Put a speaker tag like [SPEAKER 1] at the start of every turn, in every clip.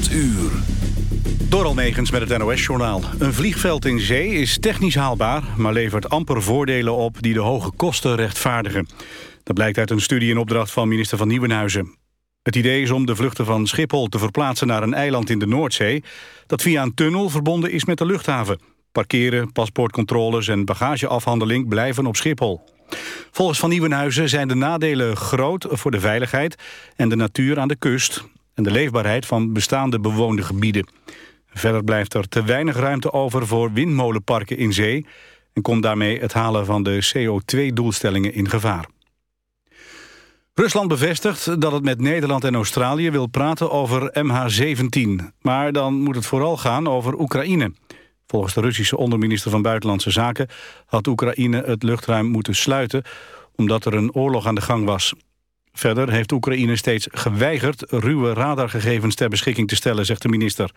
[SPEAKER 1] 8 uur.
[SPEAKER 2] Door met het NOS-journaal. Een vliegveld in zee is technisch haalbaar... maar levert amper voordelen op die de hoge kosten rechtvaardigen. Dat blijkt uit een studie in opdracht van minister van Nieuwenhuizen. Het idee is om de vluchten van Schiphol te verplaatsen naar een eiland in de Noordzee... dat via een tunnel verbonden is met de luchthaven. Parkeren, paspoortcontroles en bagageafhandeling blijven op Schiphol. Volgens Van Nieuwenhuizen zijn de nadelen groot voor de veiligheid... en de natuur aan de kust en de leefbaarheid van bestaande bewoonde gebieden. Verder blijft er te weinig ruimte over voor windmolenparken in zee... en komt daarmee het halen van de CO2-doelstellingen in gevaar. Rusland bevestigt dat het met Nederland en Australië wil praten over MH17. Maar dan moet het vooral gaan over Oekraïne. Volgens de Russische onderminister van Buitenlandse Zaken... had Oekraïne het luchtruim moeten sluiten... omdat er een oorlog aan de gang was. Verder heeft Oekraïne steeds geweigerd... ruwe radargegevens ter beschikking te stellen, zegt de minister.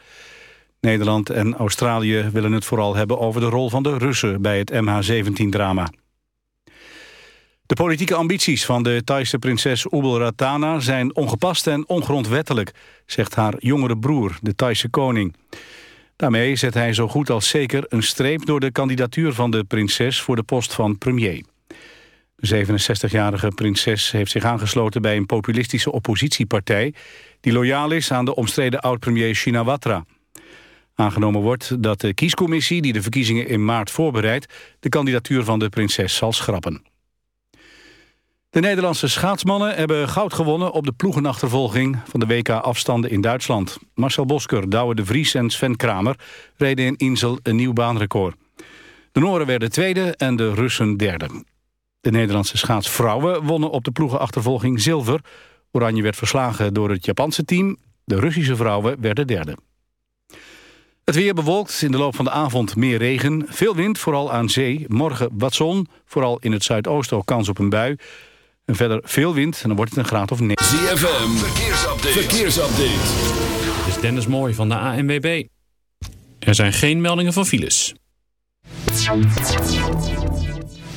[SPEAKER 2] Nederland en Australië willen het vooral hebben over de rol van de Russen... bij het MH17-drama. De politieke ambities van de Thaise prinses Ubel Ratana zijn ongepast en ongrondwettelijk, zegt haar jongere broer, de Thaise koning. Daarmee zet hij zo goed als zeker een streep door de kandidatuur van de prinses voor de post van premier. De 67-jarige prinses heeft zich aangesloten bij een populistische oppositiepartij... die loyaal is aan de omstreden oud-premier Shinawatra. Aangenomen wordt dat de kiescommissie die de verkiezingen in maart voorbereidt... de kandidatuur van de prinses zal schrappen. De Nederlandse schaatsmannen hebben goud gewonnen op de ploegenachtervolging van de WK-afstanden in Duitsland. Marcel Bosker, Douwe de Vries en Sven Kramer reden in Insel een nieuw baanrecord. De Noren werden tweede en de Russen derde. De Nederlandse schaatsvrouwen wonnen op de ploegenachtervolging zilver. Oranje werd verslagen door het Japanse team. De Russische vrouwen werden derde. Het weer bewolkt, in de loop van de avond meer regen. Veel wind, vooral aan zee. Morgen wat zon, vooral in het zuidoosten ook kans op een bui. En verder veel wind en dan wordt het een graad of 9.
[SPEAKER 1] ZFM, verkeersupdate. verkeersupdate.
[SPEAKER 3] Dit is Dennis Mooi van de ANWB. Er zijn geen meldingen van files.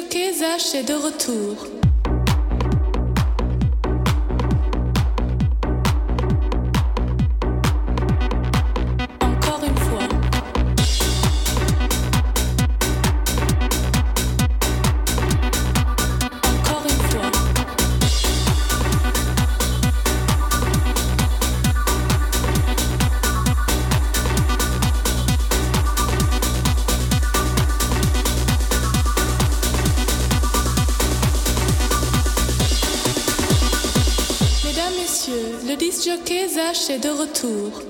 [SPEAKER 4] Jockey Zach est de retour. Retour.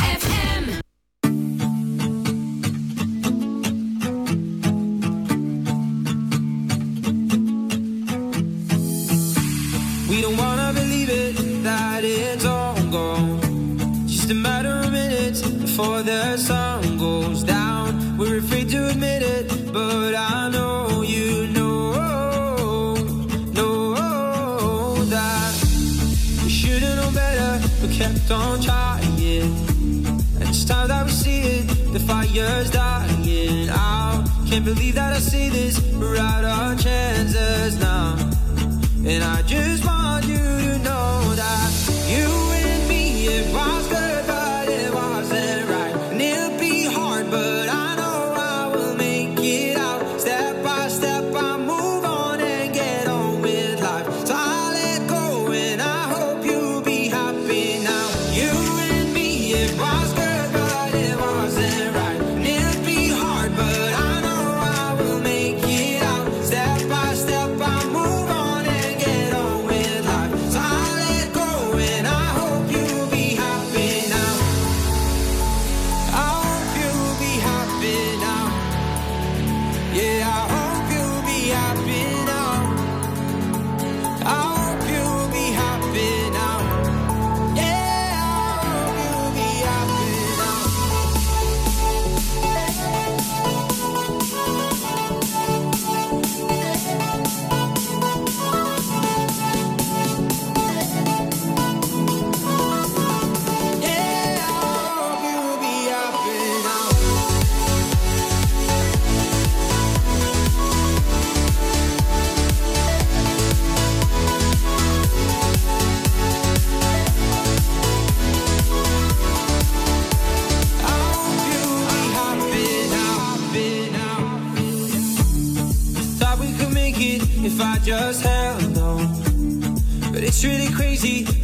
[SPEAKER 5] believe that I see this. We're out our chances now. And I just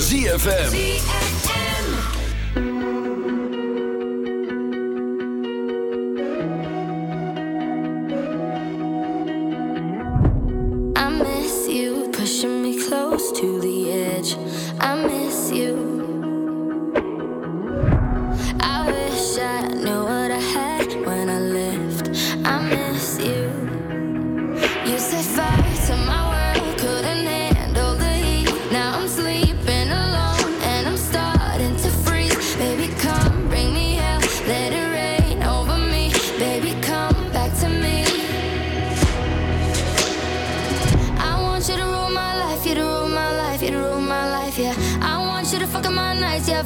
[SPEAKER 1] ZFM.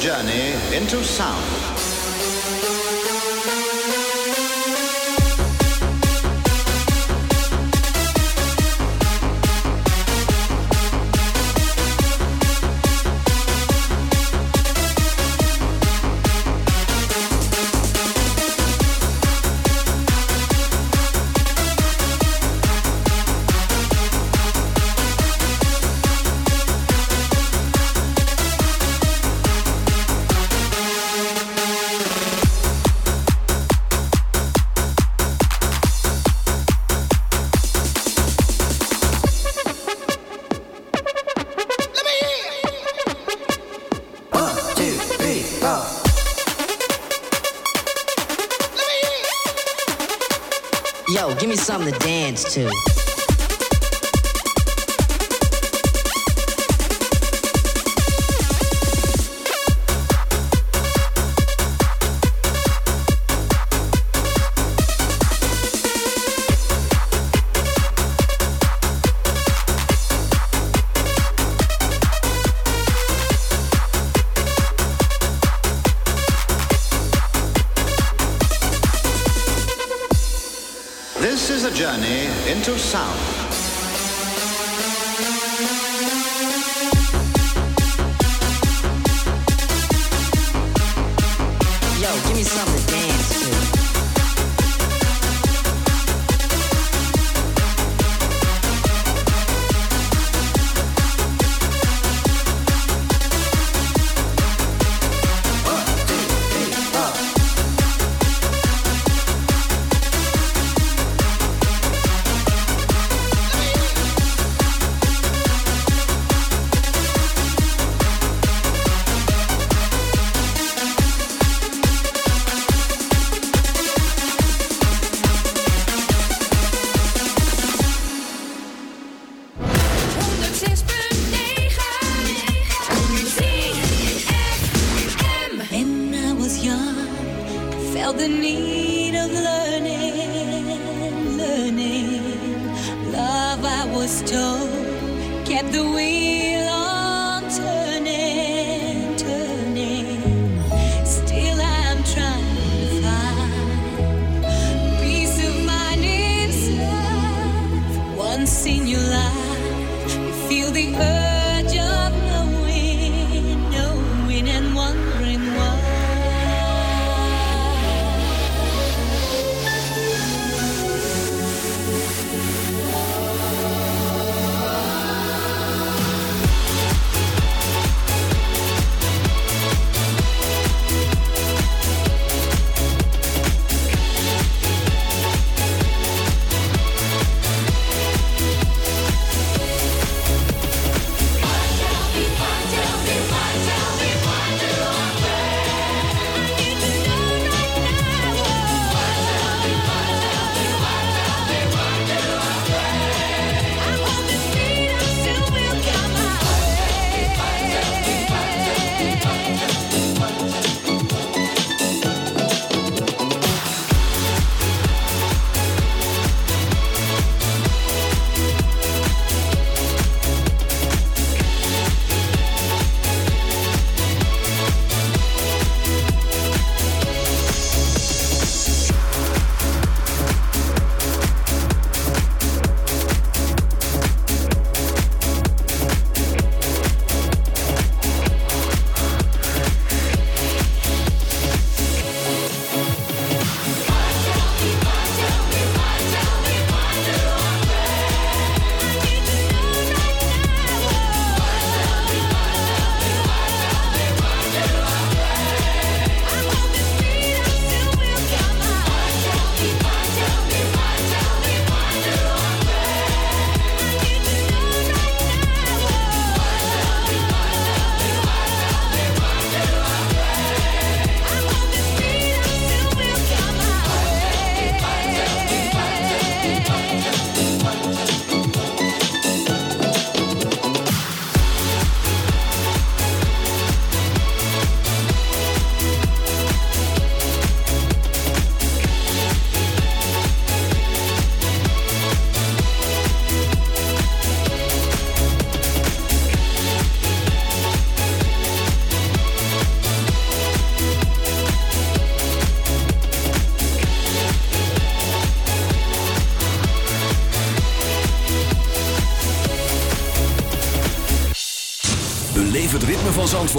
[SPEAKER 6] journey into sound.
[SPEAKER 7] 对。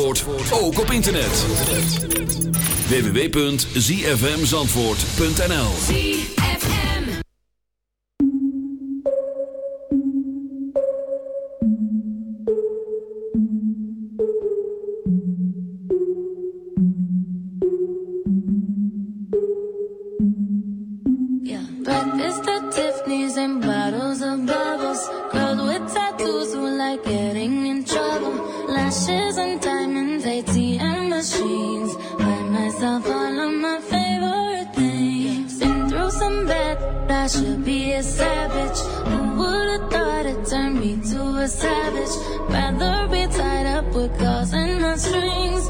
[SPEAKER 7] Zandvoort ook op internet. www.zfmzandvoort.nl Yeah,
[SPEAKER 8] breakfast at Tiffany's and bottles of ATM machines. Buy myself all of my favorite things. Been through some
[SPEAKER 9] bad, I should be a savage. Who would've thought it turned me to a savage? Rather be tied up with calls and my
[SPEAKER 7] strings.